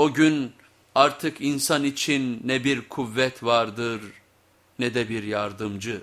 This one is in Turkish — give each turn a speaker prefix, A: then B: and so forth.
A: O gün artık insan için ne bir kuvvet vardır ne de bir yardımcı.